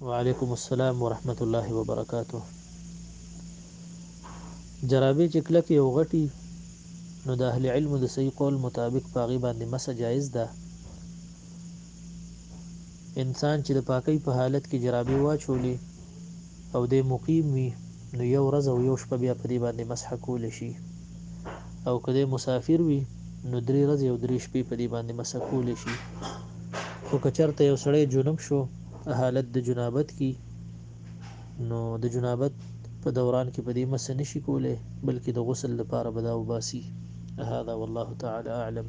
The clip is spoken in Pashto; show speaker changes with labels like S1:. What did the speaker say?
S1: وعلیکم السلام ورحمت الله وبرکاته جرابې چې کلکې او غټي نو د اهل علم د صحیح قول مطابق پاغي باندې مسه جایز ده انسان چې د پاکۍ په حالت کې جرابې واچولې او دی مقیم وي نو یو ورځ او یو شپه بیا په دې باندې مسح کول شي او که دی مسافر وي نو درې ورځې او درې شپې په دې باندې مسح کول شي خو که چرته یو سړی جنب شو حالت د جنابت کی نو د جنابت په دوران کې په دې مسح نشي کولای بلکې د غسل لپاره به دا وباسي هذا والله تعالی اعلم